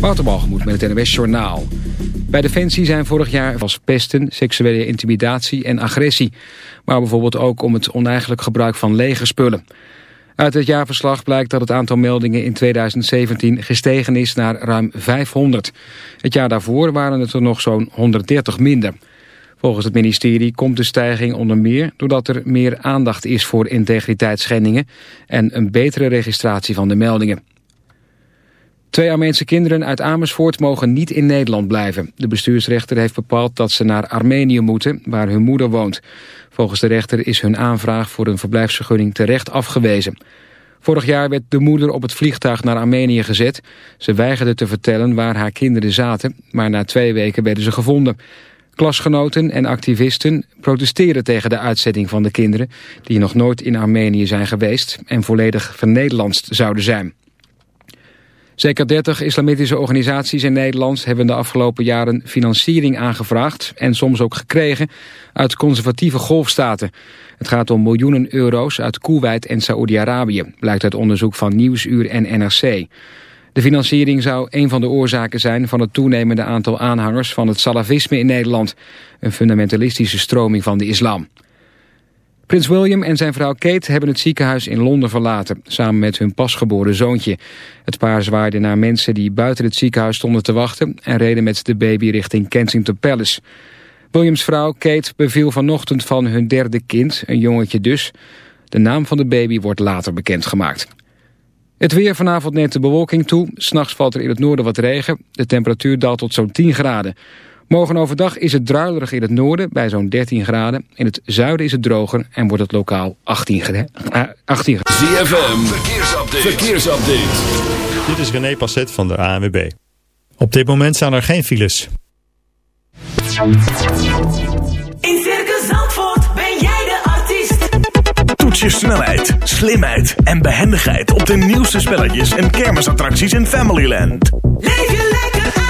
Wouterbalgemoed met het NWS Journaal. Bij Defensie zijn vorig jaar als pesten, seksuele intimidatie en agressie. Maar bijvoorbeeld ook om het oneigenlijk gebruik van legerspullen. Uit het jaarverslag blijkt dat het aantal meldingen in 2017 gestegen is naar ruim 500. Het jaar daarvoor waren het er nog zo'n 130 minder. Volgens het ministerie komt de stijging onder meer doordat er meer aandacht is voor integriteitsschendingen en een betere registratie van de meldingen. Twee Armeense kinderen uit Amersfoort mogen niet in Nederland blijven. De bestuursrechter heeft bepaald dat ze naar Armenië moeten, waar hun moeder woont. Volgens de rechter is hun aanvraag voor een verblijfsvergunning terecht afgewezen. Vorig jaar werd de moeder op het vliegtuig naar Armenië gezet. Ze weigerde te vertellen waar haar kinderen zaten, maar na twee weken werden ze gevonden. Klasgenoten en activisten protesteren tegen de uitzetting van de kinderen... die nog nooit in Armenië zijn geweest en volledig vernederlandst zouden zijn. Zeker 30 islamitische organisaties in Nederland hebben de afgelopen jaren financiering aangevraagd en soms ook gekregen uit conservatieve golfstaten. Het gaat om miljoenen euro's uit Kuwait en Saoedi-Arabië, blijkt uit onderzoek van Nieuwsuur en NRC. De financiering zou een van de oorzaken zijn van het toenemende aantal aanhangers van het salafisme in Nederland, een fundamentalistische stroming van de islam. Prins William en zijn vrouw Kate hebben het ziekenhuis in Londen verlaten, samen met hun pasgeboren zoontje. Het paar zwaaide naar mensen die buiten het ziekenhuis stonden te wachten en reden met de baby richting Kensington Palace. Williams vrouw Kate beviel vanochtend van hun derde kind, een jongetje dus. De naam van de baby wordt later bekendgemaakt. Het weer vanavond neemt de bewolking toe. S'nachts valt er in het noorden wat regen. De temperatuur daalt tot zo'n 10 graden. Morgen overdag is het druilerig in het noorden bij zo'n 13 graden. In het zuiden is het droger en wordt het lokaal 18 graden. 18 ZFM, verkeersupdate. verkeersupdate. Dit is René Passet van de ANWB. Op dit moment staan er geen files. In Circus Zandvoort ben jij de artiest. Toets je snelheid, slimheid en behendigheid op de nieuwste spelletjes en kermisattracties in Familyland. Leef je lekker uit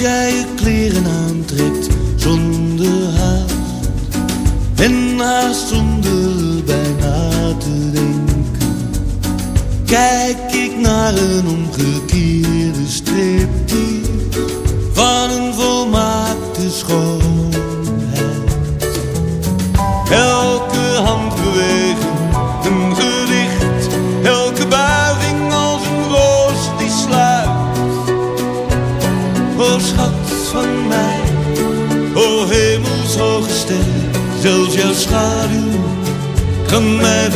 Jij je kleren aantrekt zonder haast En haast zonder bij na te denken Kijk ik naar een omgekeerde kan mij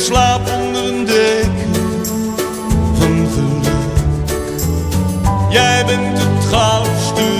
slaap onder een deken van geluk. Jij bent het goudstuk.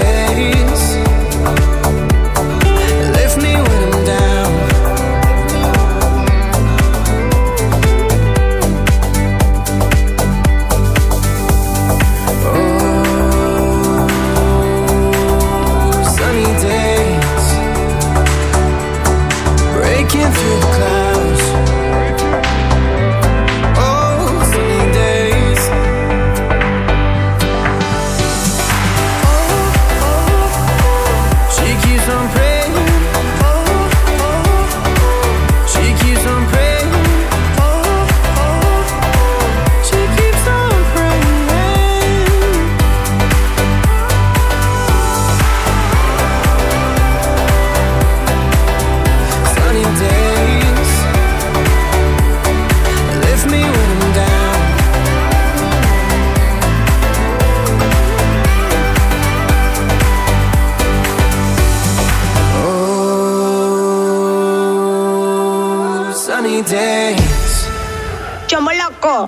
sunny loco.